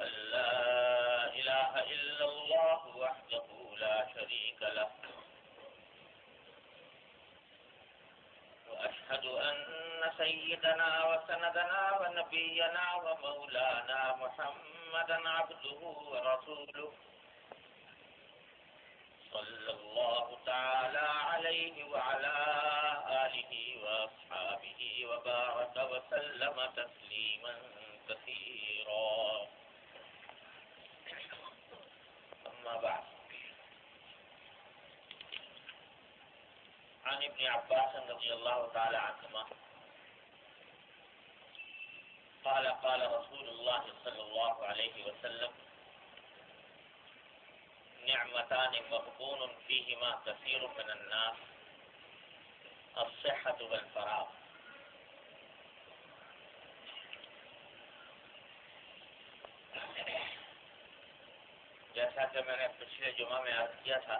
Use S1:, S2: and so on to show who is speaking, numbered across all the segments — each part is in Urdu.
S1: أن لا إله إلا الله وحده لا شريك له. وأشهد أن سيدنا وسندنا ونبينا ومولانا محمدا عبده ورسوله. صلى الله تعالى عليه وعلى آله وأصحابه وبارك وسلم تسليما كثيرا. أما بعد. عن ابن عباس رضي الله تعالى عنهما. قال قال رسول الله صلى الله عليه وسلم نعمتان مغبون فيهما كثير من الناس، الصحة والفراغ. جیسا کہ میں نے پچھلے جمعہ میں عرض کیا تھا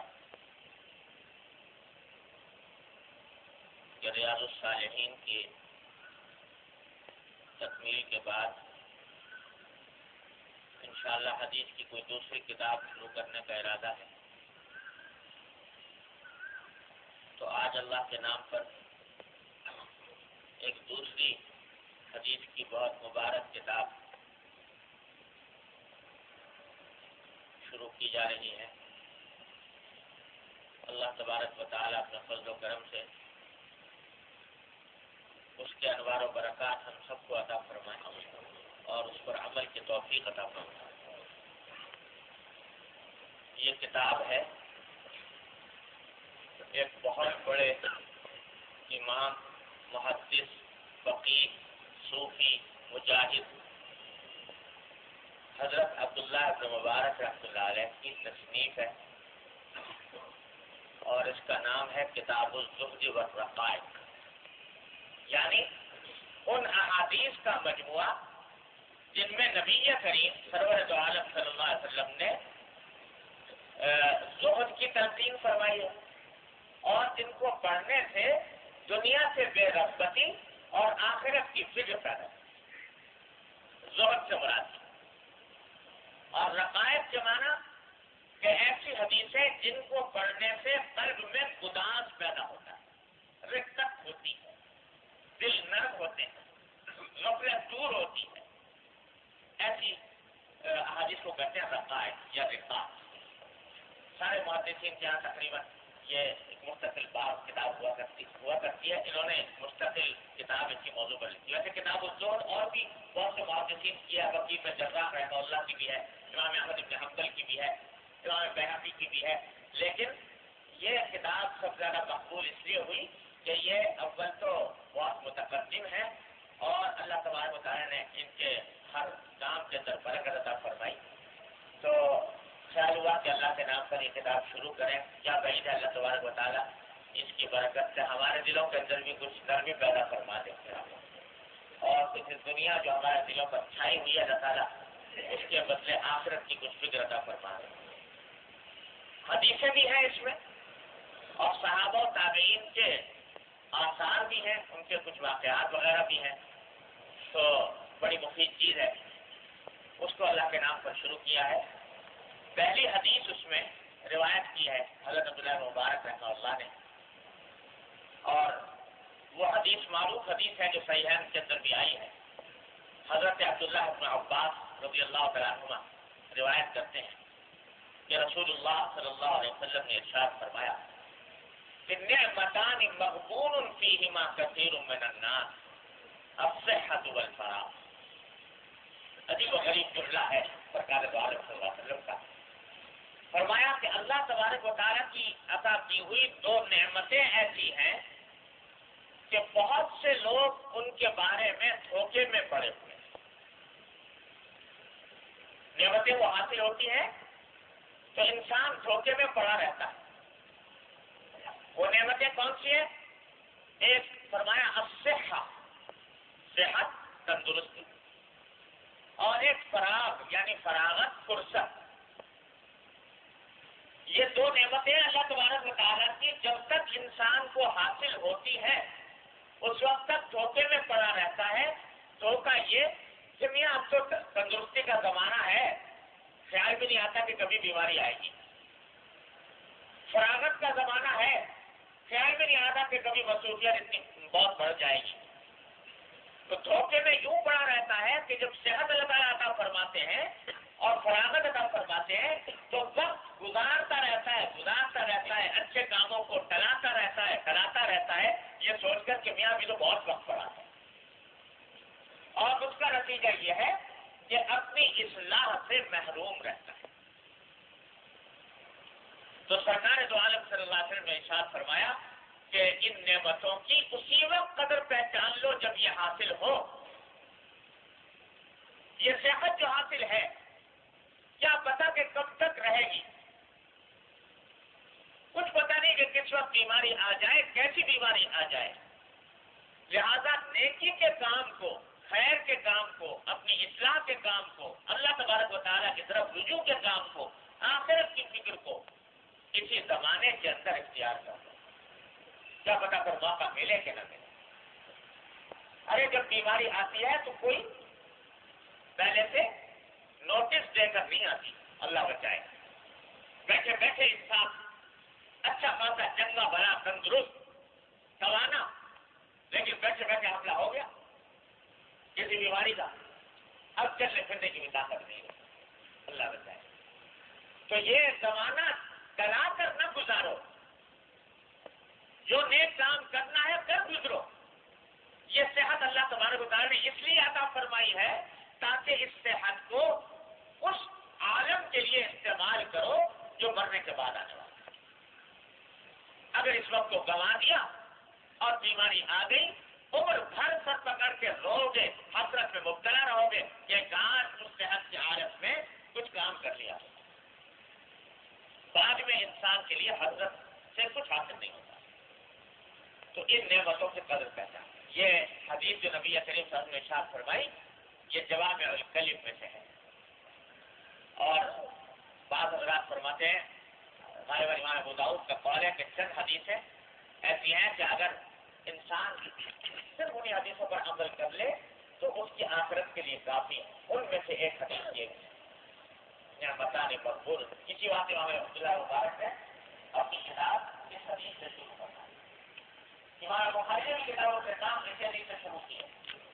S1: کہ ریاض الصالحین کی تکمیل کے بعد انشاءاللہ حدیث کی کوئی دوسری کتاب شروع کرنے کا ارادہ ہے۔ تو آج اللہ کے نام پر ایک دوسری حدیث کی بہت مبارک کتاب شروع کی جا رہی ہے۔ اللہ تبارک و تعالیٰ اپنے فضل و کرم سے اس کے انوار و برکات ہم سب کو عطا فرمائیں اور اس پر عمل کی توفیق عطا فرمائیں یہ کتاب ہے ایک بہت بڑے امام، محدث فقیر صوفی، مجاہد حضرت عبداللہ ابن مبارک رحمۃ اللہ علیہ کی تصنیف ہے اور اس کا نام ہے کتاب الزہد والرقائق۔ یعنی ان احادیث کا مجموعہ جن میں نبی کریم سرور عالم صلی اللہ علیہ وسلم نے زہد کی تلقین فرمائی ہے۔ اور جن کو پڑھنے سے دنیا سے بے رغبتی اور آخرت کی فکر پیدا زہد سے مراد۔ اور رقائق کے معنی کہ ایسی حدیثیں جن کو پڑھنے سے قلب میں گداس پیدا ہوتا ہے رقت ہوتی ہے، دل نرم ہوتے ہیں نفرت دور ہوتی ہے ایسی حادث کو کہتے ہیں رقائق یا رقاق سارے محدثین کے یہاں تقریباً یہ ایک مستقل بات کتاب ہوا کرتی ہوا کرتی ہے۔ انہوں نے مستقل کتاب اس کی موضوع پر لکھی۔ ویسے کتاب الزور اور بھی بہت سے محدثین کی ہے وکیل میں جزاک رحمہ اللہ کی بھی ہے۔ امام احمد ابن حنبل کی بھی ہے، امام بحقی کی بھی ہے۔ لیکن یہ کتاب سب زیادہ مقبول اس لیے ہوئی کہ یہ اول تو بہت متقدم ہے اور اللہ تبارک و تعالیٰ نے ان کے ہر کام کے اندر برکت عطا فرمائی۔ تو خیال ہوا کہ اللہ کے نام پر یہ کتاب شروع کریں۔ کیا بعید ہے اللہ تبارک و تعالیٰ اس کی برکت سے ہمارے دلوں کے اندر بھی کچھ نرمی پیدا فرما دے۔ اور کچھ دنیا جو ہمارے دلوں پر چھائی ہوئی ہے اللہ تعالیٰ اس کے بدلے آخرت کی کچھ فکر عطا فرما دے حدیثیں بھی ہیں اس میں، اور صحابہ و تابعین کے آثار بھی ہیں، ان کے کچھ واقعات وغیرہ بھی ہیں۔ تو بڑی مفید چیز ہے، اس کو اللہ کے نام پر شروع کیا ہے۔ پہلی حدیث اس میں روایت کی ہے، حضرت عبداللہ مبارک رحمہ اللہ نے۔ اور وہ حدیث معروف حدیث ہے جو سیاح کے اندر بھی آئی ہے۔ حضرت عبداللہ ابن عباس رضی اللہ تعالیٰ روایت کرتے ہیں کہ رسول اللہ صلی اللہ علیہ وسلم نے ارشاد فرمایا کہ نعمتان مغبون فیہما کثیر من الناس، الصحت والفراغ عجیب و غریب جملہ ہے سرکار عالم صلی اللہ علیہ وسلم کا۔ فرمایا کہ اللہ تبارک و تعالیٰ کی عطا کی ہوئی دو نعمتیں ایسی ہیں کہ بہت سے لوگ ان کے بارے میں دھوکے میں پڑے ہوئے نعمتیں وہ حاصل ہوتی ہیں تو انسان دھوکے میں پڑا رہتا ہے۔ وہ نعمتیں کون سی ہیں؟ ایک فرمایا اصحا صحت تندرستی۔ اور ایک فراغ یعنی فراغت فرصت۔ یہ دو نعمتیں اللہ تبارک تعالیٰ کی جب تک انسان کو حاصل ہوتی ہے اس وقت تک دھوکے میں پڑا رہتا ہے۔ دھوکہ یہ میاں اب تو تندرستی کا زمانہ ہے، خیال بھی نہیں آتا کہ کبھی بیماری آئے گی۔ فراغت کا زمانہ ہے، خیال بھی نہیں آتا کہ کبھی مصروفیت اتنی بہت بڑھ جائے گی۔ تو دھوکے میں یوں پڑا رہتا ہے کہ جب صحت اللہ تعالیٰ عطا فرماتے ہیں اور فراغت عطا فرماتے ہیں، تو وقت گزارتا رہتا ہے، گزارتا رہتا ہے، اچھے کاموں کو ٹلاتا رہتا ہے ٹلاتا رہتا ہے۔ یہ سوچ کر کہ میاں بھی تو بہت وقت پڑا ہے اور اس کا نتیجہ یہ ہے کہ اپنی اصلاح سے محروم رہتا ہے۔ تو سرکار دو عالم صلی اللہ علیہ وسلم نے اشار فرمایا کہ ان نعمتوں کی اسی وقت قدر پہچان لو جب یہ حاصل ہو۔ یہ صحت جو حاصل ہے، کیا پتا کہ کب تک رہے گی؟ کچھ پتا نہیں کہ کس وقت بیماری آ جائے، کیسی بیماری آ جائے۔ لہذا نیکی کے کام کو خیر کے کام کو، اپنی اصلاح کے کام کو، اللہ تبارک و تعالیٰ کی طرف رجوع کے کام کو، آخرت کی فکر کو کسی زمانے کے اندر اختیار کر کیا پتا کر موقع ملے کہ نہ ملے۔ ارے، جب بیماری آتی ہے تو کوئی پہلے سے نوٹس دے کر نہیں آتی۔ اللہ بچائے۔ بیٹھے بیٹھے انسان اچھا خاصا، چنگا بنا تندرست سوانا لیکن بیٹھے بیٹھے حملہ ہو گیا۔ کسی بیماری کا۔ اب چلنے پھرنے کی بھی طاقت نہیں ہے۔ اللہ بچائے تو یہ زمانہ کلا کر نہ گزارو۔ جو نیک کام کرنا ہے کر گزرو۔ یہ صحت اللہ تبارک تعالیٰ نے اس لیے عطا فرمائی ہے تاکہ اس صحت کو اس عالم کے لیے استعمال کرو جو مرنے کے بعد آنے والا اگر اس وقت کو گنوا دیا اور بیماری آ گئی عمر بھر سر پکڑ کے رو گے، حسرت میں مبتلا رہو گے یہ کاش اس صحت کی عادت میں کچھ کام کر لیا۔ بعد میں انسان کے لیے حضرت سے کچھ حاصل نہیں ہوتا۔ تو ان نعمتوں کی قدر پہچان یہ حدیث جو نبی کریم صاحب نے شاد فرمائی، یہ جواب کلیم میں سے ہے۔ اور بعض حضرات فرماتے ہیں، ہمارے امام ابو داؤد کا قول ہے کہ چند حدیث ایسی ہیں کہ اگر انسان صرف انہیں حدیثوں پر عمل کر لے تو اس کی آخرت کے لیے کافی ہے۔ ان میں سے ایک حدیث یہ یہاں بتانے پر بول۔ کسی بات امام عبداللہ مبارک نے اپنی کتاب اس حدیث سے شروع کرنا امام بخاری نے کتابوں کے کام اس حدیث سے شروع کیے۔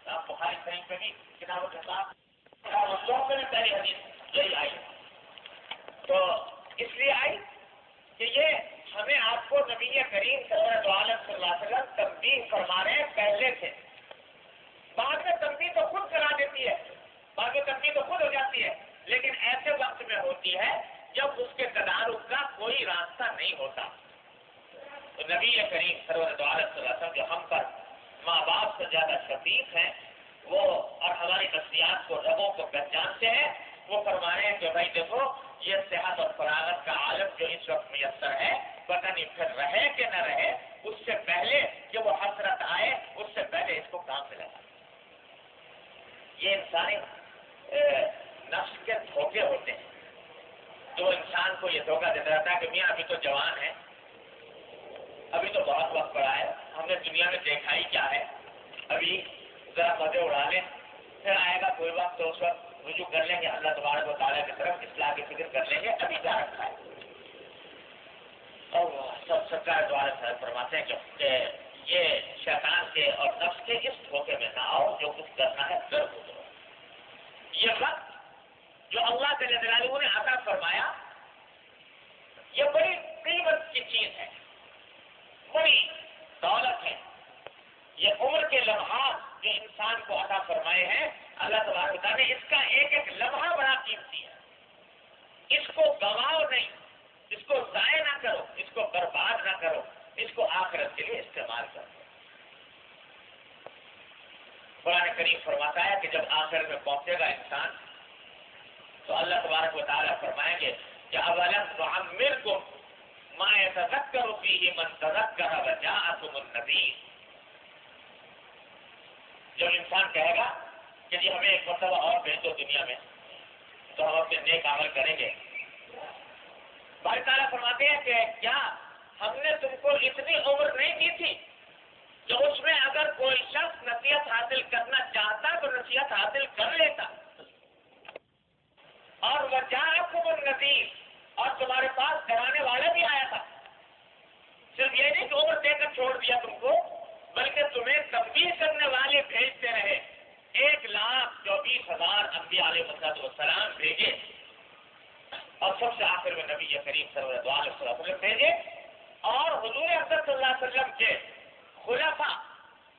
S1: آپ بخاری کہیں پہ بھی کتابوں کے کام کتابوں میں بھی پہلی حدیث یہی آئی۔ تو اس لیے آئی کہ یہ ہمیں آپ کو نبی کریم صلی اللہ علیہ وسلم تبدیل فرما رہے ہیں، پہلے سے۔ بعد میں تبدیل تو خود کرا دیتی ہے۔ بعد میں تبدیل تو خود ہو جاتی ہے۔ لیکن ایسے وقت میں ہوتی ہے جب اس کے تدارک کا کوئی راستہ نہیں ہوتا۔ تو نبی کریم صلی اللہ علیہ وسلم جو ہم پر ماں باپ سے زیادہ شفیق ہیں، وہ اور ہماری نفسیات کو ربوں کو پہچانتے ہیں۔ وہ فرما رہے ہیں کہ بھائی دیکھو یہ صحت اور فراغت کا عالم جو اس وقت میسر ہے، پتہ نہیں پھر رہے کہ نہ رہے، اس سے پہلے کہ وہ حسرت آئے، اس سے پہلے اس کو کام ملے گا یہ انسانی نفس کے دھوکے ہوتے ہیں۔ جو انسان کو یہ دھوکہ دیتا رہتا ہے کہ میاں، ابھی تو جوان ہے، ابھی تو بہت وقت پڑا ہے، ہم نے دنیا میں دیکھا ہی کیا ہے۔ ابھی ذرا مزے اڑا لیں، پھر آئے گا کوئی وقت، تو اس وقت رجوع کر لیں گے، اللہ تبارک و تعالیٰ کی طرف اصلاح کی فکر کر لیں گے، ابھی کیا رکھا ہے اور سب سرکار دوارا فرماتے ہیں کہ یہ شیطان کے اور نفس کے اس دھوکے میں نہ آؤ، جو کچھ کرنا ہے کر۔ دو یہ وقت جو اللہ کے نظر نے عطا فرمایا، یہ بڑی قیمت کی چیز ہے، بڑی دولت ہے۔ یہ عمر کے لمحات جو انسان کو عطا فرمائے ہیں اللہ تبارک نے اس کا ایک ایک لمحہ بڑا قیمتی ہے۔ اس کو گواؤ نہیں، اس کو ضائع نہ کرو، اس کو برباد نہ کرو، اس کو آخرت کے لیے استعمال کرو۔ قرآن کریم فرماتا ہے کہ جب آخر میں پہنچے گا انسان، تو اللہ تبارک و تعالیٰ فرمائیں گے کہ اولم تو امیر کو مائیں تذک کرو کی ہی من تذک کر بجا تم جب انسان کہے گا کہ جی ہمیں ایک مرتبہ اور بھیج دو دنیا میں، تو ہم اپنے نیک عمل کریں گے۔ بھائی تعالیٰ فرماتے ہیں کہ کیا ہم نے تم کو اتنی عمر نہیں دی تھی جو اس میں اگر کوئی شخص نصیحت حاصل کرنا چاہتا تو نصیحت حاصل کر لیتا۔ اور وہ جا نصیب اور تمہارے پاس کرانے والا بھی آیا تھا۔ صرف یہ نہیں کہ عمر دے کر چھوڑ دیا تم کو، بلکہ تمہیں تبدیل کرنے والے بھیجتے رہے۔ ایک لاکھ چوبیس ہزار انبیاء علیہ مسد والسلام بھیجے اور سب سے آخر میں نبی کریم سرور علیہ وسلم بھیجے اور حضور صلی اللہ علیہ وسلم کے خلفا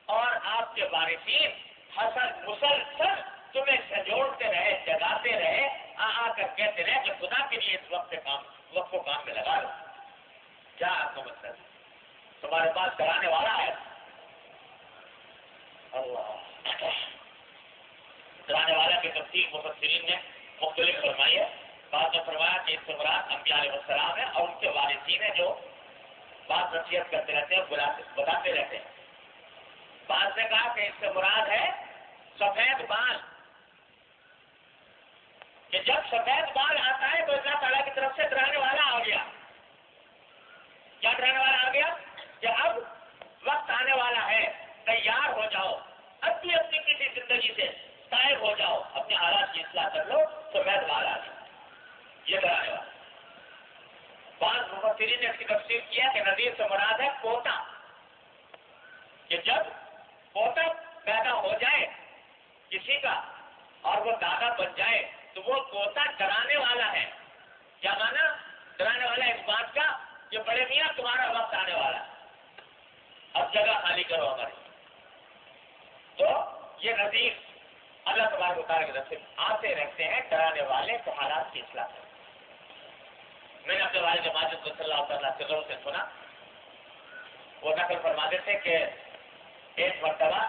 S1: اور آپ کے وارثین حسن مسلسل تمہیں سجوڑتے رہے، جگاتے رہے، آ آ کر کہتے رہے کہ خدا کے لیے اس وقت کام، وقت کو کام میں لگا لو کیا آپ کو مطلب؟ تمہارے پاس کرانے والا ہے اللہ کرانے والا کی تفصیل مفسرین نے مختلف فرمائی ہے۔ بعد میں فرمایا کہ اس سے مراد انبیاء علیہ السلام ہے اور ان کے والدین ہیں جو بات نصیحت کرتے رہتے ہیں بتاتے رہتے ہیں۔ بعض نے کہا کہ اس سے مراد ہے سفید بال۔ کہ جب سفید بال آتا ہے تو اللہ تعالیٰ کی طرف سے ڈرانے والا آ گیا۔ کیا ڈرانے والا آ گیا؟ کہ اب وقت آنے والا ہے، تیار ہو جاؤ۔ اپنی اپنی کسی زندگی سے۔ طائب ہو جاؤ اپنے حالات کی اصلاح کر لو سفید بال آ گیا یہ ڈرانے والا بعض مفسرین نے اس کی تفصیل کیا کہ نظیر سے مراد ہے پوتا کہ جب پوتا پیدا ہو جائے کسی کا اور وہ دادا بن جائے، تو وہ پوتا ڈرانے والا ہے۔ کیا مانا؟ ڈرانے والا اس بات کا کہ بڑے میاں، تمہارا وقت آنے والا ہے۔ اب جگہ خالی کرو ہماری۔ تو یہ نظیر اللہ اتار کے آتے رہتے ہیں ڈرانے والے تو حالات کی اصلاح کرتے میں نے اپنے والد ماجد کو صلی اللہ تعالیٰ سے سے سنا، وہ نقل فرماتے تھے کہ ایک مرتبہ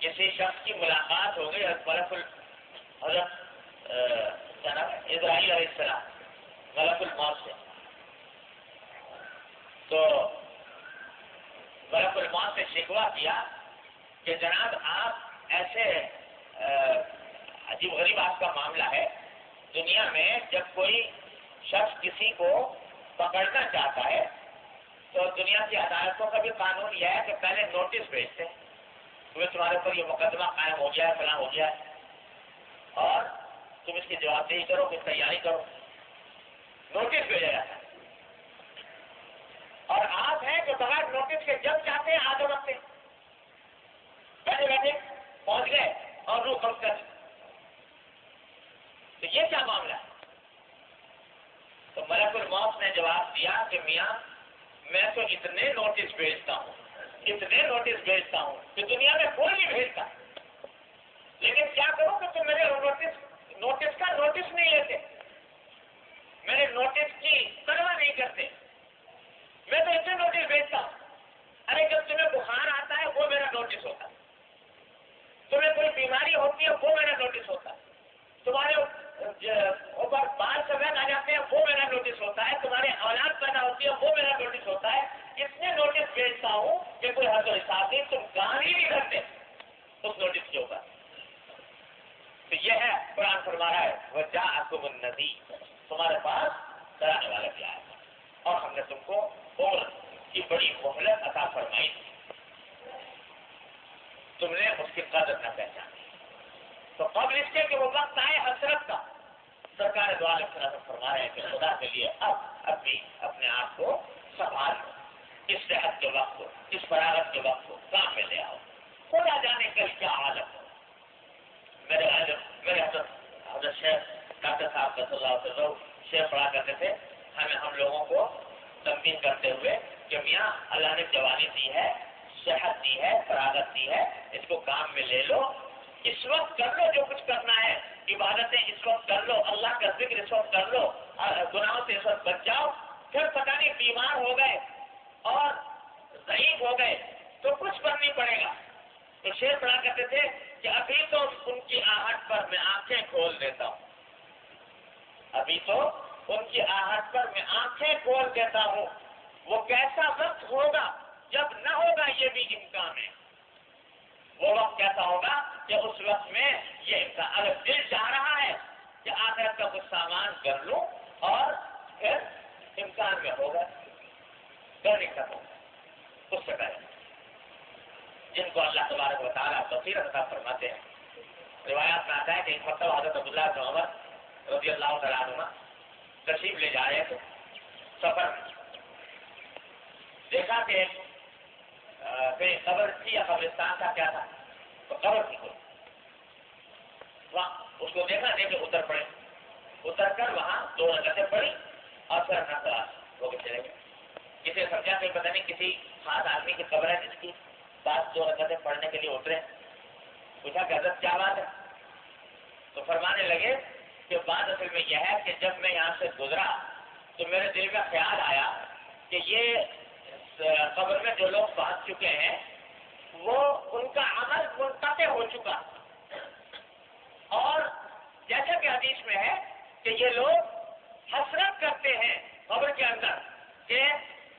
S1: کسی شخص کی ملاقات ہو گئی، حضرت حضرت ابراہیم علیہ السلام، غلط الموت سے۔ تو غلط الموت سے شکوا کیا کہ جناب آپ ایسے عجیب غریب آپ کا معاملہ ہے۔ دنیا میں جب کوئی شخص کسی کو پکڑنا چاہتا ہے، تو دنیا کی عدالتوں کا بھی قانون یہ ہے کہ پہلے نوٹس بھیجتے تمہیں تمہارے اوپر یہ مقدمہ قائم ہو گیا ہے، فلاں ہو گیا ہے۔ اور تم اس کی جواب دہی کرو پھر تیاری کرو۔ نوٹس بھیجا جاتا ہے۔ اور آپ ہیں کہ بغیر نوٹس کے جب چاہتے ہیں آگے رکھتے بیٹھے بیٹھے، پہنچ گئے۔ اور روح کر۔ تو یہ کیا معاملہ ہے؟ تو ملک الموت نے جواب دیا کہ میاں، میں تو اتنے نوٹس بھیجتا ہوں، اتنے نوٹس بھیجتا ہوں کہ دنیا میں کوئی بھی بھیج لیکن کیا کروں کہ تم میرے نوٹس نوٹس کا نوٹس نہیں لیتے میرے نوٹس کی پرواہ نہیں کرتے میں تو اتنے نوٹس بھیجتا ہوں ارے جب تمہیں بخار آتا ہے وہ میرا نوٹس ہوتا تمہیں کوئی بیماری ہوتی ہے وہ میرا نوٹس ہوتا تمہارے اوپر بال سفید آ جاتے ہیں وہ میرا نوٹس ہوتا ہے تمہاری اولاد پیدا ہوتی ہے وہ میرا نوٹس ہوتا ہے اتنے نوٹس بھیجتا ہوں کہ کوئی حد و حساب نہیں تم کام ہی نہیں کرتے اس نوٹس کے اوپر تو یہ ہے قرآن فرما رہا ہے وہ جا کو ندی تمہارے پاس کرانے والا کیا ہے اور ہم نے تم کو اور کی بڑی مہلت عطا فرمائی تم نے اس کی قدر نہ پہچانی تو قبل اس کے کہ وہ وقت آئے حسرت کا سرکار دوارے فرما رہے ہیں کہ خدا کے لیے اب اب بھی اپنے آپ کو سنبھال لو اس صحت کے وقت کو اس فراغت کے وقت کو کام میں لے آؤ خدا جانے کا کیا حالت ہو میرے حضرت میرے حضرت حضرت شیخ ڈاکٹر صاحب کا صلی اللہ علیہ شیخ پڑھا کرتے تھے ہمیں ہم لوگوں کو تمکین کرتے ہوئے کہ میاں اللہ نے جوانی دی ہے صحت دی ہے فراغت دی ہے، اس کو کام میں لے لو۔ اس وقت کر لو جو کچھ کرنا ہے۔ عبادتیں اس وقت کر لو، اللہ کا ذکر اس وقت کر لو۔ گناہوں سے اس وقت بچ جاؤ پھر پتہ نہیں بیمار ہو گئے اور ضعیف ہو گئے، تو کچھ کرنی پڑے گا۔ تو شیر پڑا کرتے تھے کہ ابھی تو ان کی آہٹ پر میں آنکھیں کھول دیتا ہوں۔ ابھی تو ان کی آہٹ پر میں آنکھیں کھول دیتا ہوں۔ وہ کیسا وقت ہوگا جب نہ ہوگا یہ بھی امکان ہے۔ وہ وقت کیسا ہوگا کہ اس وقت میں یہ اگر دل چاہ رہا ہے کہ آخرت کا کچھ سامان کر لوں اور پھر امکان میں ہوگا کر نہیں سکوں اس سے پہلے۔ جن کو اللہ تبارک و تعالیٰ بصیرت عطا فرماتے ہیں۔ روایات میں آتا ہے کہ ایک مرتبہ حضرت عبداللہ بن عمر رضی اللہ تعالیٰ عنہ تشریف لے جا رہے تھے۔ سفر دیکھا کہ کہیں قبر تھی یا قبرستان کا کیا تھا؟ تو قبر تھی کوئی۔ وہاں اس کو دیکھا دیکھ کے اتر پڑے۔ اتر کر وہاں دو نقطیں پڑی اور پھر اپنا کلاس ہو کے چلے گئے۔ کسی سمجھا کہ پتہ نہیں، کسی خاص آدمی کی قبر ہے جس کی بات دو نقطیں پڑھنے کے لیے اترے۔ پوچھا کہ حضرت، کیا بات ہے؟ تو فرمانے لگے کہ بات اصل میں یہ ہے کہ جب میں یہاں سے گزرا تو میرے دل کا خیال آیا کہ یہ قبر میں جو لوگ پہنچ چکے ہیں، وہ ان کا عمل منتقل ہو چکا۔ اور جیسا کہ حدیث میں ہے کہ یہ لوگ حسرت کرتے ہیں قبر کے اندر کہ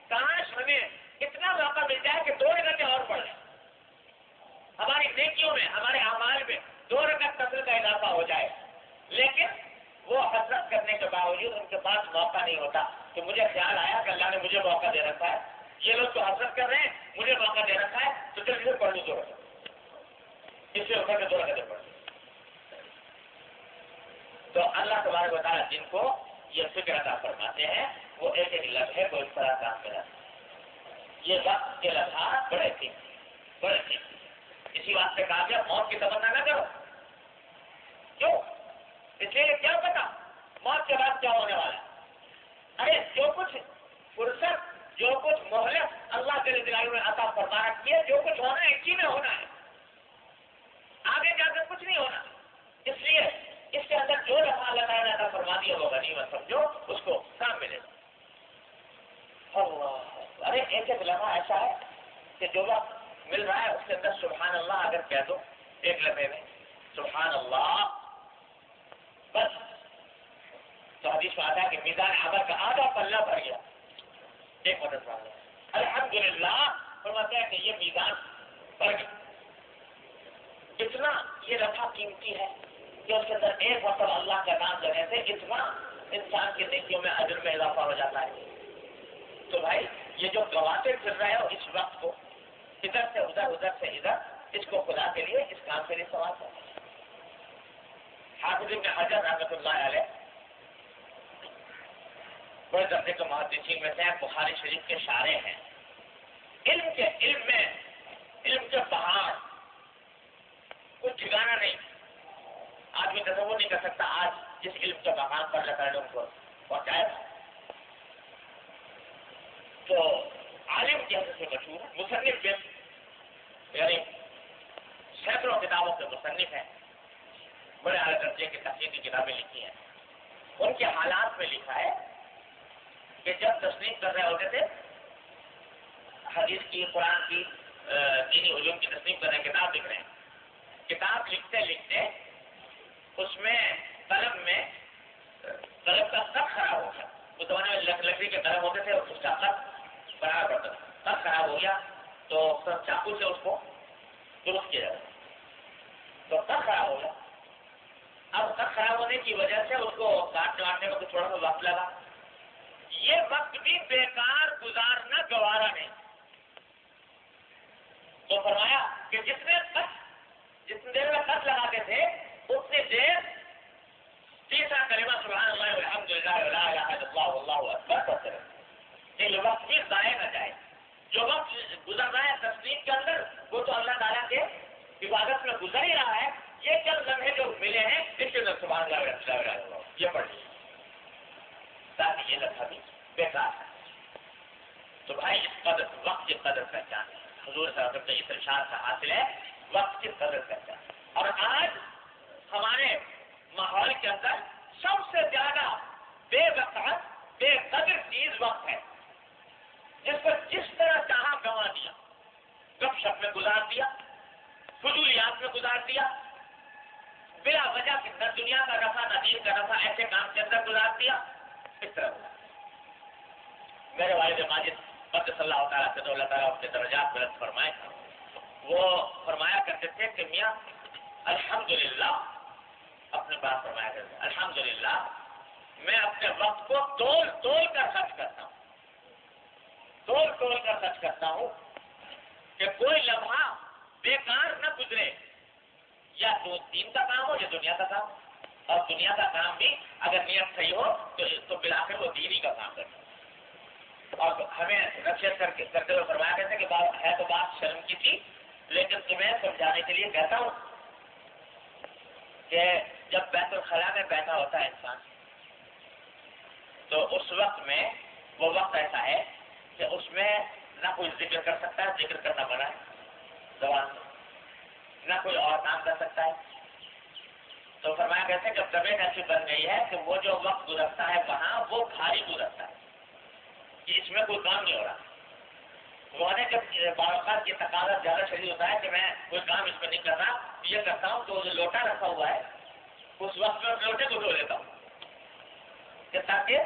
S1: کاش ہمیں اتنا موقع مل جائے کہ دو رکعتیں اور پڑھ لیں۔ ہماری نیکیوں میں، ہمارے اعمال میں دو رکعت قدر کا اضافہ ہو جائے۔ لیکن وہ حسرت کرنے کے باوجود ان کے پاس موقع نہیں ہوتا۔ کہ مجھے خیال آیا کہ اللہ نے مجھے موقع دے رکھا ہے۔ یہ لوگ تو حسرت کر رہے ہیں، مجھے موقع دے رکھا ہے، تو جلدی سے پڑھ لوں دو اس سے اتر کے دو رکعتیں پڑھ تو اللہ تبارک بتایا جن کو یہ فکر ادا فرماتے ہیں، وہ ایک ایک لمحے کو اس طرح کام کرا یہ وقت کے لمحات بڑے تھے بڑے تھے۔ اسی واسطے کہا گیا، موت کی تمنا نہ کرو۔ کیوں؟ اس لیے کیا پتا، موت کے بعد کیا ہونے والا ہے؟ ارے، جو کچھ فرصت جو کچھ مہلت اللہ کے دلائی میں عطا فرما رکھی ہے جو کچھ ہونا ہے، اسی میں ہونا ہے۔ آگے جا کر کچھ نہیں ہونا۔ اس لیے اس کے اندر جو لفا اللہ تعالیٰ نے عطا فرما دیا وہ غنیمت سمجھو، اس کو کام ملے گا ارے، ایک ایک لمحہ ایسا ہے کہ جو وقت مل رہا ہے، اس کے اندر سبحان اللہ اگر کہہ دو، ایک لمحے میں سبحان اللہ۔ بس۔ تو حدیث میں آتا ہے کہ میزان عمل کا آدھا پلہ بھر گیا۔ ایک مدد والے الحمد للہ فرماتا ہے کہ یہ میزان بڑھ گیا اتنا یہ رفا قیمتی ہے کہ اس کے اندر ایک مرتبہ اللہ کا نام لینے سے اتنا انسان کی نیکیوں میں عجر میں اضافہ ہو جاتا ہے تو بھائی یہ جو گواتے پھر رہے ہو اس وقت کو ادھر سے ادھر ادھر سے ادھر اس کو خدا کے لیے اس کام کے لیے سوال ہے حافظ ابن حجر رحمت اللہ علیہ بڑے درجے کے محدثین میں سے بخاری شریف کے شارے ہیں۔ علم کے علم میں، علم کے پہاڑ کچھ ٹھکانا نہیں۔ آدمی تصور نہیں کر سکتا آج جس علم کے مقام پر لگا ان کو پہنچایا تو عالم کی حد سے مشہور مصنف یعنی سینکڑوں کتابوں کے مصنف ہیں۔ بڑے اعلیٰ درجے کی تفصیل کی کتابیں لکھی ہیں۔ ان کے حالات میں لکھا ہے کہ جب تسلیم کر رہے ہوتے تھے، حدیث کی، قرآن کی دینی علوم کی تسلیم کر رہے کتاب لکھ رہے ہیں۔ کتاب لکھتے لکھتے اس میں قلم میں قلم کا خط خراب ہو گیا۔ اس زمانے میں لکڑی کے قلم ہوتے تھے، اس کا خط بنانا پڑتا تھا۔ خط خراب ہو گیا، تو چاقو سے اس کو درست کیا جاتا تو خط خراب ہو گیا۔ اب خط خراب ہونے کی وجہ سے اس کو کاٹنے واٹنے میں کچھ تھوڑا سا وقت لگا۔ یہ وقت بھی بیکار گزارنا گوارا نہیں۔ تو فرمایا کہ جس جتنے خط جتنی دیر میں خط لگاتے تھے اتنی دیر تیسرا کلمہ سبحان اللہ الحمد للہ اللہ اللہ اکبر کرتے رہے۔ یہ وقت بھی ضائع نہ جائے۔ جو وقت گزر رہا ہے تصدیق کے اندر، وہ تو اللہ تعالیٰ کے عبادت میں گزر ہی رہا ہے۔ یہ چند لمحے جو ملے ہیں، اس کے اندر سبحان اللہ الحمد للہ یہ پڑھ لیجیے تاکہ یہ لمحہ بھی بیکار ہے۔ تو بھائی، اس قدر، وقت کی قدر پہچان۔ حضور صلی اللہ علیہ وسلم اس ارشاد کا حاصل ہے، وقت کی قدر پہچان۔ اور آج ہمارے ماحول کے اندر سب سے زیادہ بے وقت بے قدر چیز وقت ہے۔ جس کو جس طرح چاہا گنوا دیا۔ گپ شپ میں گزار دیا، فضولیات میں گزار دیا۔ بلا وجہ نہ دنیا کا نفع نہ دین کا نفع ایسے کام کے اندر گزار دیا۔ اس طرح۔ میرے والد ماجد مد صلی اللہ تعالیٰ سے اللہ تعالیٰ کے درجات بلند فرمائے۔ وہ فرمایا کرتے تھے کہ میاں، الحمدللہ، اپنے بات فرمایا کرتے الحمدللہ، میں اپنے وقت کو تول تول کر خرچ کرتا ہوں۔ تول تول کر خرچ کرتا ہوں کہ کوئی لمحہ بیکار نہ گزرے۔ یا تو دین کا کام ہو یا دنیا کا کام۔ اور دنیا کا کام بھی اگر نیت صحیح ہو تو بلا کر وہ دینی کا کام کرتا اور ہمیں رکشت کر کے کرتے ہوئے فرمایا کرتے کہ ہے تو بات شرم کی تھی، لیکن تمہیں سمجھانے کے لیے کہتا ہوں کہ جب بیت الخلاء میں بیٹھا ہوتا ہے انسان، تو اس وقت میں وہ وقت ایسا ہے کہ اس میں نہ کوئی ذکر کر سکتا ہے، ذکر کرنا بنا ہے۔ زبان نہ کوئی اور کام کر سکتا ہے۔ تو فرمایا کہتے جب طبیعت ایسی بن گئی ہے کہ وہ جو وقت گزرتا ہے وہاں، وہ خالی گزرتا ہے۔ کہ اس میں کوئی کام نہیں ہو رہا۔ وہ نے جب باوقات یہ تقاضا زیادہ شریف ہوتا ہے کہ میں کوئی کام اس میں نہیں کر رہا یہ کرتا ہوں تو جو لوٹا رکھا ہوا ہے، اس وقت میں لوٹے کو دھو لیتا ہوں۔ کہ تاکہ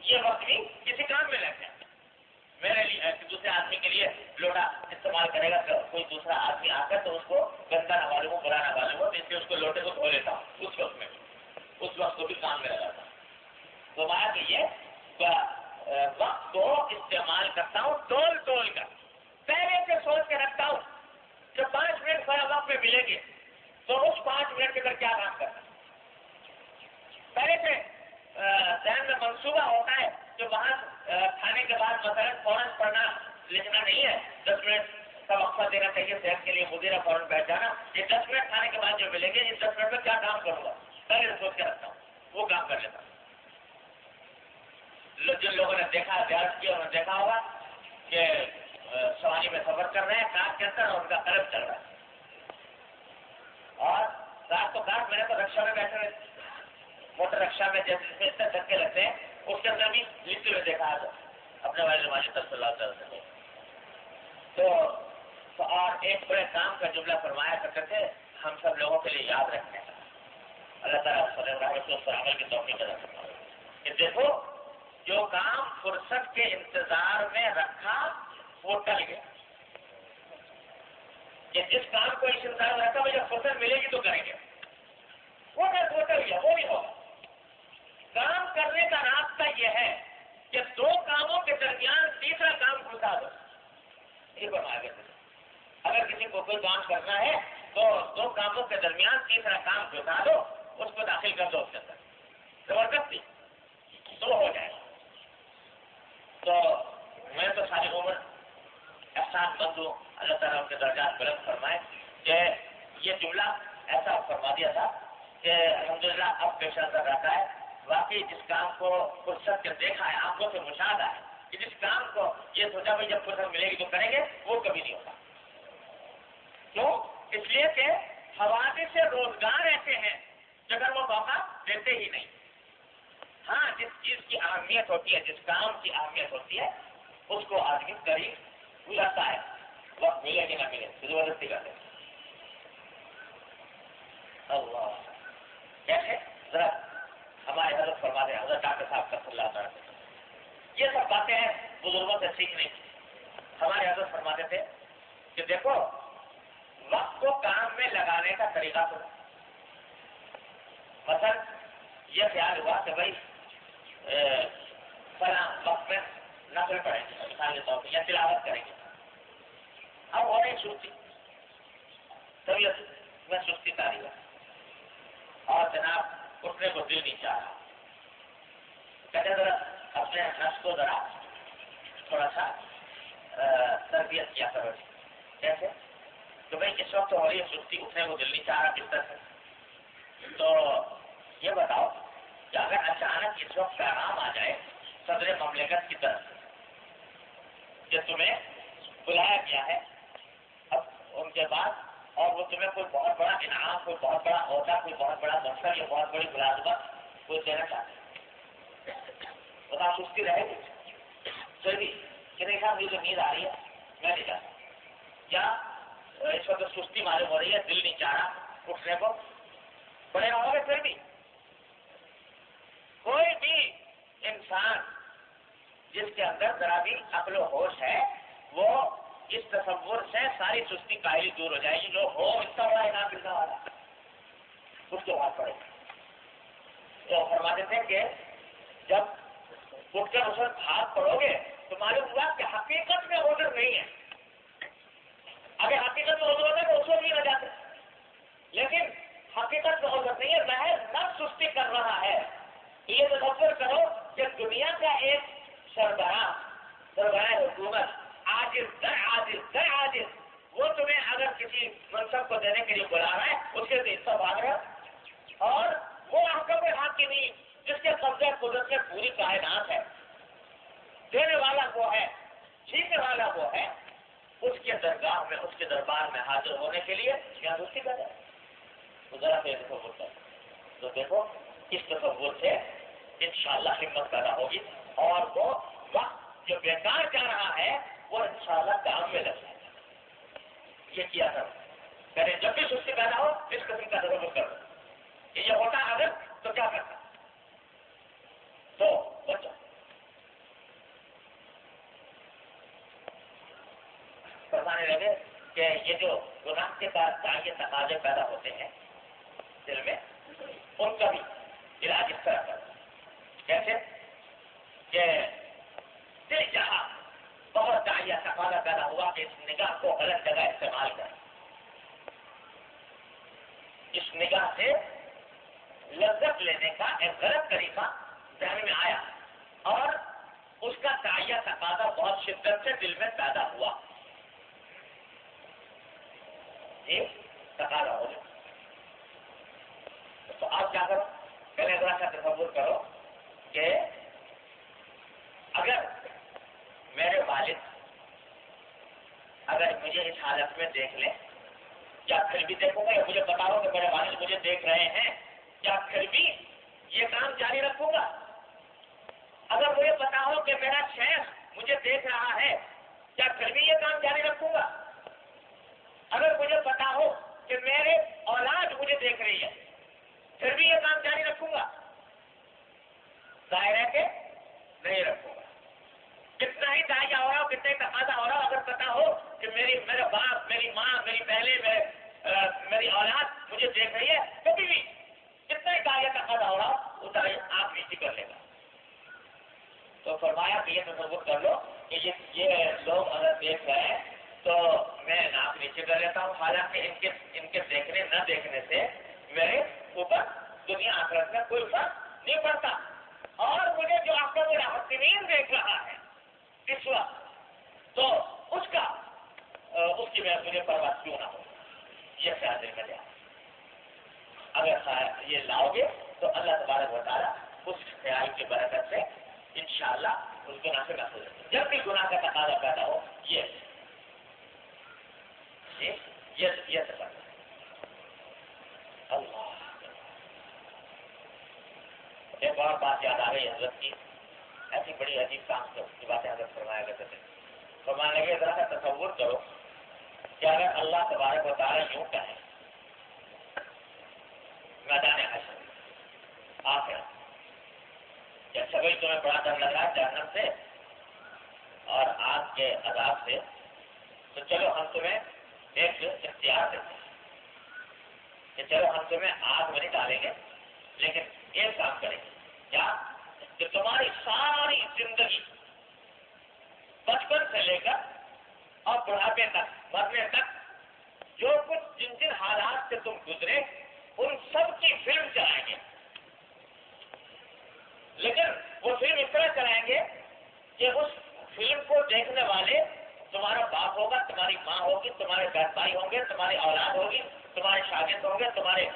S1: یہ وقت بھی کسی کام میں لگ جائے۔ میرے لیے دوسرے آدمی کے لیے لوٹا استعمال کرے گا کوئی دوسرا آدمی آ کر تو اس کو گندا نہ معلوم ہو برا نہ معلوم ہو اس لیے اس کو لوٹے کو دھو لیتا ہوں۔ اس وقت میں، اس وقت کو بھی کام میں لگاتا ہوں۔ تو مایا کہ یہ وقت کو استعمال کرتا ہوں ٹول ٹول کر۔ پہلے سے سوچ کے رکھتا ہوں کہ پانچ منٹ سارا وقت میں ملیں گے، تو اس پانچ منٹ کے اندر کیا کام کرنا پہلے سے ذہن میں منصوبہ ہوتا ہے کہ وہاں کھانے کے بعد مثلاً فوراً پڑھنا، لکھنا نہیں ہے۔ دس منٹ کا مقصد دینا چاہیے صحت کے لیے، مدیرہ فوراً بیٹھ جانا۔ یہ دس منٹ کھانے کے بعد جو ملیں گے، اس دس منٹ میں کیا کام کروں گا؟ پہلے سوچ کے رکھتا ہوں، وہ کام کر لیتا ہوں۔ جن لوگوں نے دیکھا، زیارت کیا انہوں نے دیکھا ہوگا کہ سواری میں سفر کر رہے ہیں، کار کے اندر اور ان کا قلب چل رہا ہے۔ اور رات کو کاٹ میں نے تو رکشا میں بیٹھے موٹر رکشا میں جیسے اتنے دھکے لگتے ہیں، اس کے اندر بھی لکھتے ہوئے دیکھا ہے۔ اپنے والے ماجد صلی اللہ علیہ وسلم تو اور ایک بڑے کام کا جملہ فرمایا کرتے تھے، ہم سب لوگوں کے لیے یاد رکھنے کا۔ اللہ تعالیٰ صلی اللہ علیہ وسلم کی توقع میں کہ دیکھو جو کام فرصت کے انتظار میں رکھا، وہ ٹل گیا۔ کہ جس کام کو اس انتظار میں رکھا، وہ جب فرصت ملے گی تو کریں گے۔ وہ ٹل گیا، وہ نہیں ہوگا کام کرنے کا راستہ یہ ہے کہ دو کاموں کے درمیان تیسرا کام گھسا دو۔ یہ بنا گیا اگر کسی کو کوئی کام کرنا ہے، تو دو کاموں کے درمیان تیسرا کام گھسا دو، اس کو داخل کر دو۔ اس کے اندر زبردستی۔ تو ہو جائے۔ گا تو میں تو ساری عمر احساس مند ہوں اللہ تعالیٰ ان کے درجات بلند فرمائے کہ یہ جملہ ایسا فرما دیا تھا کہ الحمدللہ اب پیش نظر رہتا ہے۔ واقعی جس کام کو فرصت کے دیکھا ہے آنکھوں سے مشاہدہ ہے کہ جس کام کو یہ سوچا بھائی جب فرصت ملے گی تو کریں گے، وہ کبھی نہیں ہوگا کیوں؟ اس لیے کہ حوادث سے روزگار ایسے ہیں، جگر وہ موقع دیتے ہی نہیں۔ ہاں جس چیز کی اہمیت ہوتی ہے، جس کام کی اہمیت ہوتی ہے، اس کو آدمی قریب گزرتا ہے۔ وقت ملے کہ نہ ملے زبردستی کرتے اللہ۔ کیسے ذرا ہمارے حضرت فرماتے حضرت ڈاکٹر صاحب کا صلی اللہ تعالیٰ یہ سب باتیں ہیں بزرگوں سے سیکھنے کی۔ ہمارے حضرت فرماتے تھے کہ دیکھو، وقت کو کام میں لگانے کا طریقہ تو مثلا یہ خیال ہوا کہ بھائی فلاں وقت میں نقل پڑھیں گے مثال کے طور پہ یا تلاوت کریں گے اب ہو رہی سستی طبیعت میں سستی تاری ہے اور جناب اٹھنے کو دل نہیں چاہ رہا کہتے ذرا اپنے نس کو ذرا تھوڑا سا تربیت کیا کرو کیسے تو بھائی اس وقت ہو رہی ہے سستی اٹھنے کو دل نہیں چاہ رہا کس طرح سے تو یہ بتاؤ کہ اگر اچانک اس وقت پیغام آ جائے صدر مملکت کی طرف کہ تمہیں بلایا گیا ہے، اب ان کے بعد اور وہ تمہیں کوئی بہت بڑا انعام، کوئی بہت بڑا عہدہ، کوئی بہت بڑا مقصد یا بہت بڑی ملازمت کوئی دینا چاہتے ہیں بتا سستی رہے گی۔ چلیے کہ نہیں صاحب مجھے نیند آ رہی ہے، میں نہیں چاہتا کیا اس وقت سستی معلوم ہو رہی ہے، دل نہیں چاہ رہا اٹھنے کو پڑے رہو گے پھر بھی۔ کوئی بھی انسان جس کے اندر ذرا بھی عقل و ہوش ہے، وہ اس تصور سے ساری سستی کاہلی دور ہو جائے گی۔ جو ہو، اس کا بڑا انعام ملنے والا اس کے بعد پڑے تو فرماتے تھے کہ جب اٹھ کر اس وقت ہاتھ پڑو گے، تو معلوم ہوا کہ حقیقت میں آڈر نہیں ہے۔ اگر حقیقت میں آڈر ہوتا تو اس وقت بھی نہ جاتے لیکن حقیقت میں آڈر نہیں ہے محض نب سستی کر رہا ہے۔ یہ تصور کرو کہ دنیا کا ایک سربراہ سربراہ حکومت، عاجز در عاجز در عاجز، وہ تمہیں اگر کسی منصب کو دینے کے لیے بلا رہا ہے، اس کے لیے سب آ رہا اور وہ حکم حاکمی جس کے قبضہ قدرت سے پوری کائنات ہے۔ دینے والا وہ ہے چھیننے والا وہ ہے، اس کے درگاہ میں، اس کے دربار میں حاضر ہونے کے لیے کیا دوسری بات ہے ذرا پھر تصور کر تو دیکھو اس تصور سے انشاءاللہ ہمت پیدا ہوگی۔ اور وہ وقت جو بیکار جا رہا ہے، وہ انشاءاللہ کام میں لگ جائے۔ گا یہ کیا تھا؟ پہلے جب بھی سستی پیدا ہو، اس قسم کا تصور کرو۔ یہ ہوتا اگر تو کیا کرتا؟ تو بچہ فرمانے لگے کہ یہ جو گناہ کے بعد چاہیے تقاضے پیدا ہوتے ہیں، دل میں، ان کا بھی۔ علاج اس طرح کر کیسے؟ کہ دل جہاں بہت چاہیے تقاضا پیدا ہوا کہ اس نگاہ کو غلط جگہ استعمال کریں۔ اس نگاہ سے لذت لینے کا ایک غلط طریقہ ذہن میں آیا اور اس کا تعیہ تقاضا بہت شدت سے دل میں پیدا ہوا۔ جی تقاضا ہو گیا تو آپ کیا کرو؟ پہلے ذرا سا تصور کرو کہ اگر میرے والد اگر مجھے اس حالت میں دیکھ لیں، یا پھر بھی دیکھوں گا یا مجھے بتاؤ کہ میرے والد مجھے دیکھ رہے ہیں، یا پھر بھی یہ کام جاری رکھوں گا۔ اگر مجھے پتا ہو کہ میرا شیخ مجھے دیکھ رہا ہے کیا پھر بھی یہ کام جاری رکھوں گا۔ اگر مجھے پتا ہو کہ میرے اولاد مجھے دیکھ رہی ہے پھر بھی یہ کام جاری رکھوں گا۔ ظاہر ہے کہ نہیں رکھوں گا۔ کتنا ہی دائیا ہو رہا ہو، کتنا ہی تقاضا ہو رہا ہو، اگر پتا ہو کہ میری، میرے باپ، میری ماں، میری پہلے، میرے میری اولاد مجھے دیکھ رہی ہے، کبھی بھی کتنا ہی دائیا تقاضا ہو رہا ہو وہ آپ نیچے کر لے گا۔ تو فرمایا کہ یہ تصور کر لو کہ یہ لوگ اگر دیکھ رہے ہیں، تو میں ناپ نیچے کر لیتا ہوں۔ حالانکہ ان کے ان کے دیکھنے، نہ دیکھنے سے میرے اوپر دنیا آخرت میں کوئی فرق نہیں پڑتا۔ اور مجھے جو آپ کا میرا حسین دیکھ رہا ہے، اس وقت تو اس کا اس کی میں مجھے پرواہ کیوں نہ ہو؟ یہ خیال میں لیا اگر یہ لاؤ گے تو اللہ تبارک بتا اس خیال کی برکت سے انشاءاللہ اس گناہ سے محفوظ جب بھی گناہ کا تقاضا پیدا ہو یہ یہ سفر۔ اللہ ایک اور بات یاد آ گئی حضرت کی۔ ایسی بڑی عجیب کام کی باتیں حضرت فرمایا کرتے تھے۔ فرمانے لگے، ذرا سا تصور کرو کہ اگر اللہ تبارک بتا رہے یوں کہیں میدان حشر آخر جب سبھی تمہیں بڑا ڈر لگ رہا ہے جہنم سے اور آگ کے عذاب سے، تو چلو ہم تمہیں ایک اختیار دیتے ہیں کہ چلو ہم تمہیں آگ میں نہیں ڈالیں گے، لیکن ایک کام کریں گے۔ کیا کہ تمہاری ساری زندگی بچپن سے لے کر اور بڑھاپے تک، مرنے تک، جو کچھ جن جن حالات سے تم گزرے، ان سب کی فلم چلائیں گے۔ لیکن وہ فلم اس طرح چلائیں گے کہ اس فلم کو دیکھنے والے تمہارا باپ ہوگا، تمہاری ماں ہوگی، تمہارے بہن بھائی ہوں گے، تمہاری اولاد ہوگی، تمہارے شاگرد ہوں گے، تمہارے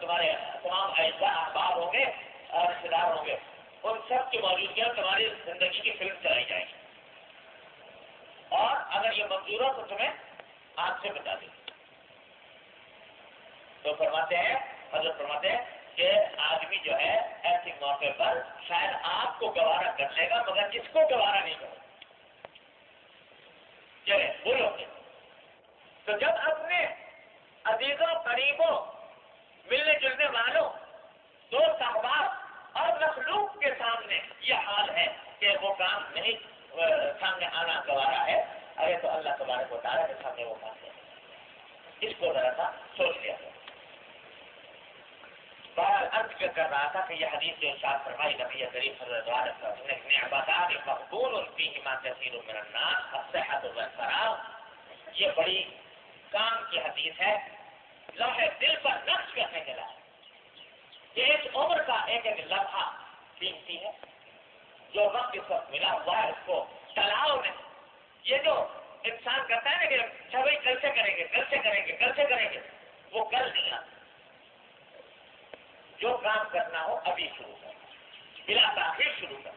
S1: تمہارے تمام ایسا احباب ہوں گے اور رشتے دار ہوں گے۔ ان سب کی موجودگی تمہاری زندگی کی فلم چلائی جائے گی۔ اور اگر یہ منظور ہو تو تمہیں آگ سے بتا دیں۔ تو فرماتے ہیں، حضرت فرماتے ہیں کہ آدمی جو ہے، ایسے موقع پر شاید آپ کو گوارا کر لے گا، مگر کس کو گوارا نہیں کرے۔ چلے بولو۔ گے تو جب اپنے عزیزوں، قریبوں ملنے جلنے والوں، دو احباب اور مخلوق کے سامنے یہ حال ہے کہ وہ کام نہیں سامنے آنا گوارا ہے۔ ارے تو اللہ تبارک کو تعالیٰ کے سامنے وہ کام ہے۔ اس کو ذرا سا سوچ لیا۔ بہرحال ارد کر رہا تھا کہ یہ حدیث جو ساتھ فرمائی، نبی کریم صلی اللہ علیہ وسلم نے عبادات مقبول اور فی حما تحصیل من الناس الصحت والفراغ یہ بڑی کام کی حدیث ہے۔ لمحے دل پر نقش کرنے کے لائے ایک عمر کا ایک ایک لمحہ قیمتی ہے۔ جو وقت اس وقت ملا ہوا ہے، اس کو چلاؤ نہیں یہ جو انسان کرتا ہے نا کہ اچھا بھائی، کل سے کریں گے، کل سے کریں گے، کل سے کریں گے، وہ کل نہیں آتا جو کام کرنا ہو، ابھی شروع کر۔ بلا تاخیر شروع کر۔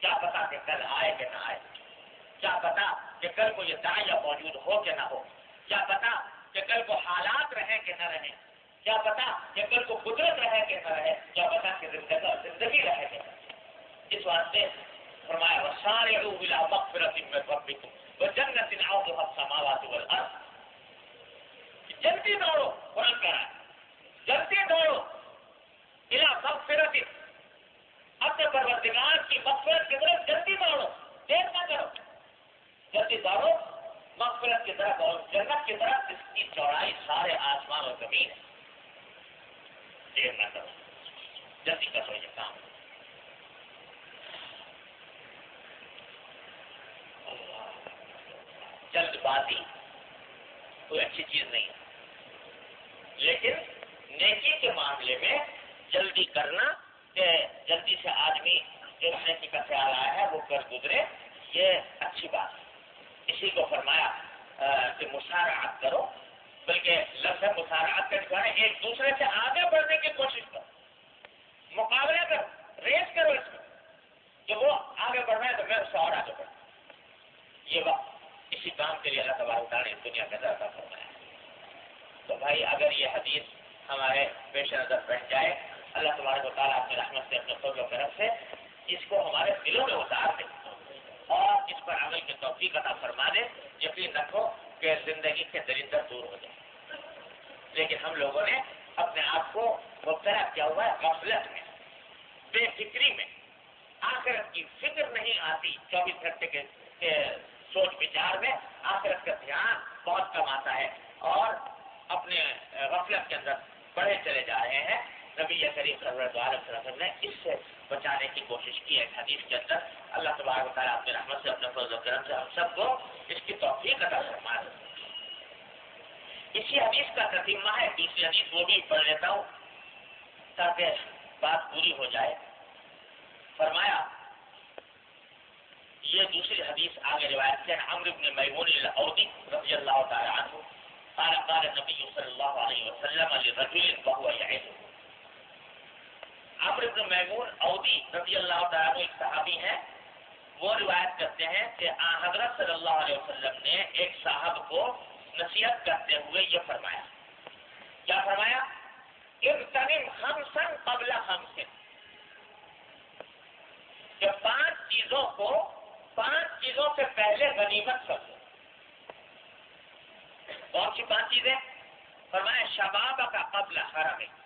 S1: کیا پتا کہ کل آئے کہ نہ آئے۔ کیا پتا کہ کل کو یہ دائیا موجود ہو کہ نہ ہو۔ کیا پتا کہ کل کو حالات رہیں کہ نہ رہیں، کیا پتا کہ کل کو قدرت رہے کہ نہ رہے کیا پتا کہ زندگی رہے کہ اس واسطے فرمایا وہ سارے بلا مغفرت میں ربکم جنت سماوات والارض جلدی دوڑو، قرآن کرا جلدی دوڑو۔ الا مغفرت اپنے پروردگار کی مغفرت کی طرف جلدی دوڑو۔ دیر نہ کرو۔ جلدی دوڑو۔ مغفرت کی طرف اور جنت کی طرف اس کی چوڑائی سارے آسمان اور زمین ہے۔ دیر نہ کرو جلدی کرو یہ کام۔ جلد بازی کوئی اچھی چیز نہیں ہے۔ لیکن نیکی کے معاملے میں جلدی کرنا کہ جلدی سے آدمی جو نیکی کا خیال آیا ہے، وہ کر گزرے، یہ اچھی بات ہے۔ اسی کو فرمایا کہ مسارعات کرو، بلکہ لفظ مسارعات کا ہے، ایک دوسرے سے آگے بڑھنے کی کوشش کرو۔ مقابلہ کرو ریس کرو اس میں۔ کہ وہ آگے بڑھ رہا ہے تو میں اس سے اور آگے بڑھوں یہ بات اسی کام کے لیے اللہ تبارک تعالیٰ نے دنیا کا درتا فرمایا تو بھائی، اگر یہ حدیث ہمارے پیش نظر بیٹھ جائے، اللہ تبارک و تعالیٰ اپنی رحمت سے، اپنے خود و طرف سے اس کو ہمارے دلوں میں اتار دے۔ اور اس پر عمل کی توفیق عطا فرما دے، یقین رکھو کہ زندگی کے درندر دور ہو جائے۔ لیکن ہم لوگوں نے اپنے آپ کو مبتلا کیا ہوا ہے غفلت میں، بے فکری میں۔ آخرت کی فکر نہیں آتی چوبیس گھنٹے کے سوچ وچار میں، آخرت کا دھیان بہت کم آتا ہے اور اپنے غفلت کے اندر بڑھے چلے جا رہے ہیں۔ نبی کریم صلی اللہ علیہ وسلم نے اس سے بچانے کی کوشش کی ہے اس حدیث کے اندر۔ اللہ تبارک و تعالیٰ اپنے رحمت سے، اپنے فضل و کرم سے ہم سب کو اس کی توفیق ادا فرما اسی حدیث کا تتیمہ ہے دوسری حدیث وہ بھی پڑھ لیتا ہوں تاکہ بات پوری ہو جائے۔ فرمایا، یہ دوسری حدیث آگے روایت سے عمر بن میمون الاودی رضی اللہ تعالی عنہ، قال قال النبي صلی اللہ علیہ وسلم لرجل وهو يعظ عمر بن میمون اودی رضی اللہ تعالی عنہ ایک صحابی ہیں۔ وہ روایت کرتے ہیں کہ حضرت صلی اللہ علیہ وسلم نے ایک صاحب کو نصیحت کرتے ہوئے یہ فرمایا۔ کیا فرمایا؟ ارتنم خمسن قبل خمسن۔ کہ پانچ چیزوں کو، پانچ چیزوں سے پہلے غنیمت سمجھو کون سی پانچ چیزیں؟ فرمایا شباب کا قبل حرم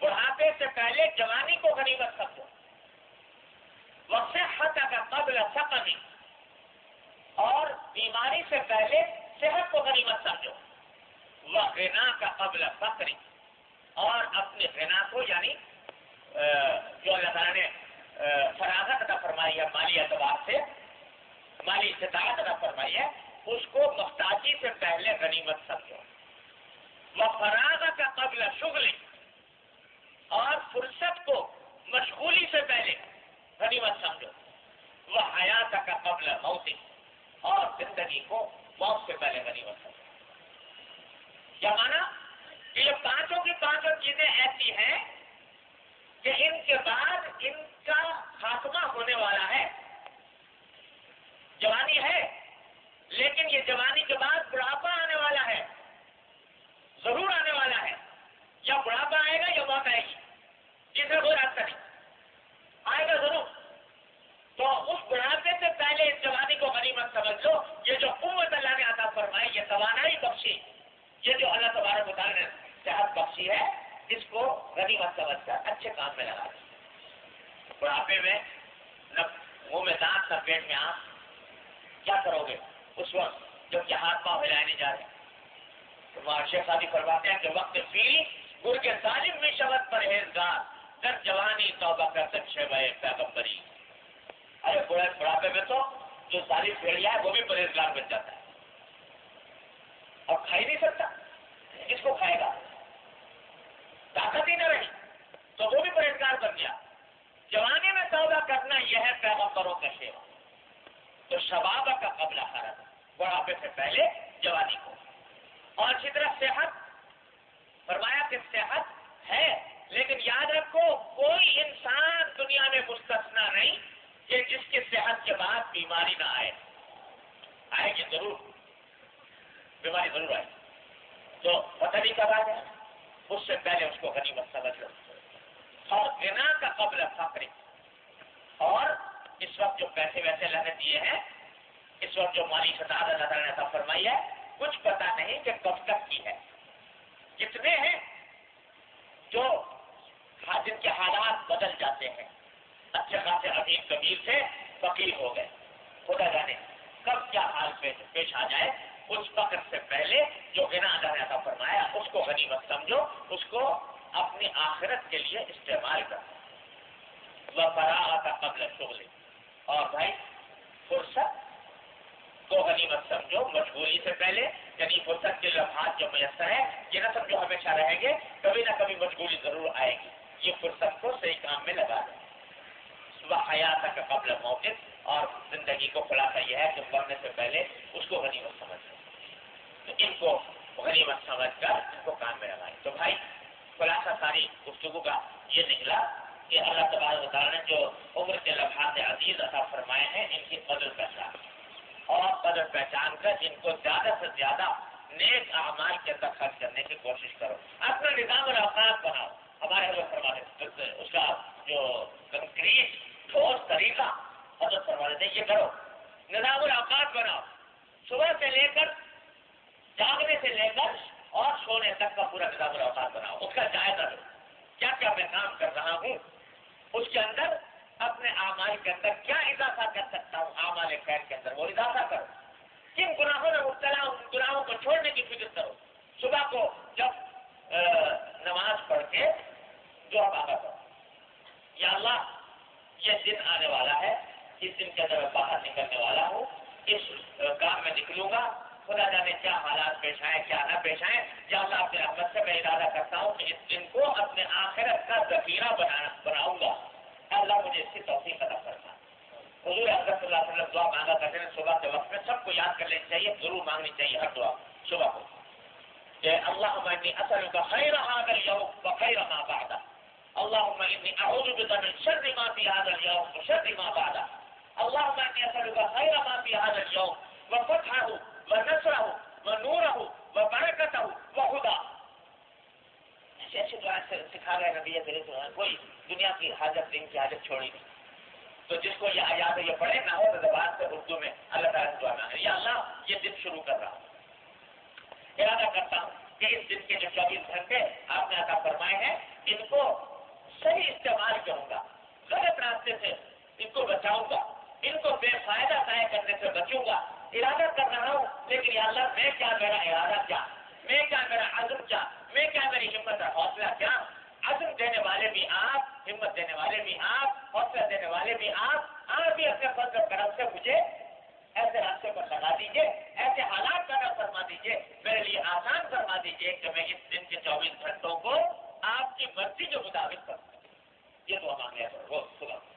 S1: بڑھاپے سے پہلے جوانی کو غنیمت سمجھو۔ وصحت کا قبل سقمی اور بیماری سے پہلے صحت کو غنیمت سمجھو۔ وہ غنا کا قبل فقری اور اپنے غنا کو یعنی جو اللہ تعالیٰ نے فراغت ادا فرمائی ہے، مالی اعتبار سے، مالی استطاعت ادا فرمائی ہے، اس کو مختاجی سے پہلے غنیمت سمجھو۔ وہ فراغت کا قبل شغل۔ اور فرصت کو مشغولی سے پہلے غنیمت سمجھو۔ وہ حیات کا قبل موتی اور زندگی کو موت سے پہلے غنیمت سمجھو۔ کیا مانا؟ کہ یہ پانچوں کی پانچوں چیزیں ایسی ہیں کہ ان کے بعد ان کا خاتمہ ہونے والا ہے۔ جوانی ہے، لیکن یہ جوانی کے بعد بڑھاپا آنے والا ہے۔ ضرور آنے والا یا بڑھاپا آئے گا یا موت آئے گی۔ جس میں کوئی راستہ نہیں آئے گا ضرور۔ تو اس بڑھاپے سے پہلے اس جوانی کو غنیمت سمجھ لو، یہ جو قوت اللہ نے عطا فرمائی، یہ توانائی بخشی۔ یہ جو اللہ تبارک مطالعہ نے صحت بخشی ہے، اس کو غنیمت سمجھ کر اچھے کام میں لگا دیں بڑھاپے میں نہ منہ میں دانت نہ پیٹ میں آپ کیا کرو گے؟ اس وقت جبکہ ہاتھ پاؤں ہلانے جا رہے ہیں، تو معاشرے شادی کرواتے ہیں کہ وقت فیل گر کے ظالم میں شبد پرہیزگار کر جوانی توبہ کر سچے بھائی پیغمبری۔ ارے بڑے بڑھاپے میں تو جو ساری بھیڑیا ہے وہ بھی پرہیزگار بن جاتا ہے۔ اب کھا ہی نہیں سکتا۔ کس کو کھائے گا؟ طاقت ہی نہ رہی۔ تو وہ بھی پرہیزگار بن گیا۔ جوانی میں توبہ کرنا یہ ہے پیغمبروں کا شیوا۔ تو شباب کا قبل حرت بڑھاپے سے پہلے جوانی کو۔ اور اسی طرح صحت فرمایا کہ صحت ہے، لیکن یاد رکھو، کوئی انسان دنیا میں مستثنا نہیں کہ جس کی صحت کے بعد بیماری نہ آئے۔ آئے گی ضرور۔ بیماری ضرور آئے۔ تو پتہ نہیں کب آ جائے اس سے پہلے اس کو غنیمت سمجھ لو۔ اور بنا کا قبل فخری اور اس وقت جو پیسے ویسے لگے دیے ہیں، اس وقت جو مالی سطح اللہ نے فرمائی ہے، کچھ پتا نہیں کہ کب تک کی ہے۔ کتنے ہیں جو جن کے حالات بدل جاتے ہیں۔ اچھے خاصے عظیم کبیر سے فقیر ہو گئے۔ خدا جانے کب کیا حال پیش آ جائے۔ اس وقت سے پہلے جو گنا اللہ نے فرمایا، اس کو غنیمت سمجھو، اس کو اپنی آخرت کے لیے استعمال کرو۔ وہ فراغ کا قبل شغل۔ اور بھائی، فرصت کو غنیمت سمجھو، مجبوری سے پہلے یعنی فرصت کے لمحات جو میسر ہے، یہ نہ سمجھو ہمیشہ رہیں گے، کبھی نہ کبھی مجبوری ضرور آئے گی۔ یہ فرصت کو صحیح کام میں لگا دیں۔ صبح حیات کا قبل موقع اور زندگی کو خلاصہ یہ ہے کہ مرنے سے پہلے اس کو غنیمت سمجھ لیں۔ تو ان کو غنیمت سمجھ کر ان کو کام میں لگائیں۔ تو بھائی، خلاصہ ساری گفتگو کا یہ نکلا کہ اللہ تبارک تعالیٰ نے جو عمر کے لمحات عزیز عطا فرمائے ہیں، ان کی قدر پہچان اور قدر پہچان کر ان کو زیادہ سے زیادہ نیک اعمال کے اندر خرچ کرنے کی کوشش کرو۔ اپنا نظام الاوقات بناؤ۔ ہمارے حضرت فرمانے اس کا جو کنکریٹ، ٹھوس طریقہ حضرت فرمانے تھے، یہ کرو۔ نظام الاوقات بناؤ۔ صبح سے لے کر، جاگنے سے لے کر اور سونے تک کا پورا نظام الاوقات بناؤ۔ اس کا جائزہ دو کیا کیا میں کام کر رہا ہوں؟ اس کے اندر اپنے آمال کے اندر کیا اضافہ کر سکتا ہوں؟ آمال خیر کے اندر وہ اضافہ کرو۔ کن گناہوں میں مبتلا ان گناہوں کو چھوڑنے کی فکر کرو۔ صبح کو جب نماز پڑھ کے جو آپ آگا کرو۔ یا اللہ، یہ دن آنے والا ہے۔ اس دن کے اندر میں باہر نکلنے والا ہوں۔ اس کام میں نکلوں گا۔ خدا جانے کیا حالات پیش آئے کیا نہ پیش آئے یا اللہ، اپنے احمد سے میں ارادہ کرتا ہوں کہ اس دن کو اپنے آخرت کا ذخیرہ بناؤں گا۔ اللہ مجھے اس کی توفیق ادا کرنا حضور احمد صلی اللہ علیہ وسلم دعا مانگا کرتے ہیں، صبح کے وقت میں سب کو یاد کر لینی چاہیے، ضرور مانگنی چاہیے ہر دعا۔ صبح کو۔ کہ اللہ انی اصل کا خیر هذا اليوم وخير ما بعد اللهم اني اعوذ بك من شر ما في هذا اليوم وشر ما بعد اللهم اني اسالك خير ما في هذا اليوم وفتحه ونصره ونوره وبركته وهدى ایسی ایسی دعائیں سکھا گئے نبی کریم کوئی دنیا کی حاجت دن کی حاجت چھوڑی نہیں تو جس کو یہ آیات یہ پڑھے نہ ہو تو زبان سے اردو میں اللہ تعالیٰ دعا میں یا اللہ، یہ دن شروع کر رہا ہوں۔ ارادہ کرتا ہوں کہ اس دن کے جو چوبیس گھنٹے آپ نے عطا فرمائے ہیں، ان کو صحیح استعمال کروں گا۔ غلط راستے سے ان کو بچاؤں گا۔ ان کو بے فائدہ طے کرنے سے بچوں گا۔ ارادہ کر رہا ہوں، لیکن یا اللہ، میں کیا میرا ارادہ کیا؟ میں کیا میرا عزم کیا؟ میں کیا میری ہمت اور حوصلہ کیا؟ عزم دینے والے بھی آپ ہمت دینے والے بھی آپ حوصلہ دینے والے بھی آپ آپ بھی اپنے فرض و کرم سے مجھے ایسے راستے پر لگا دیجیے ایسے حالات پیدا فرما دیجیے میرے لیے آسان فرما دیجیے کہ میں اس دن کے چوبیس گھنٹوں کو آپ کی مرضی کے مطابق کر سکوں یہ تو ہمارے روز صبح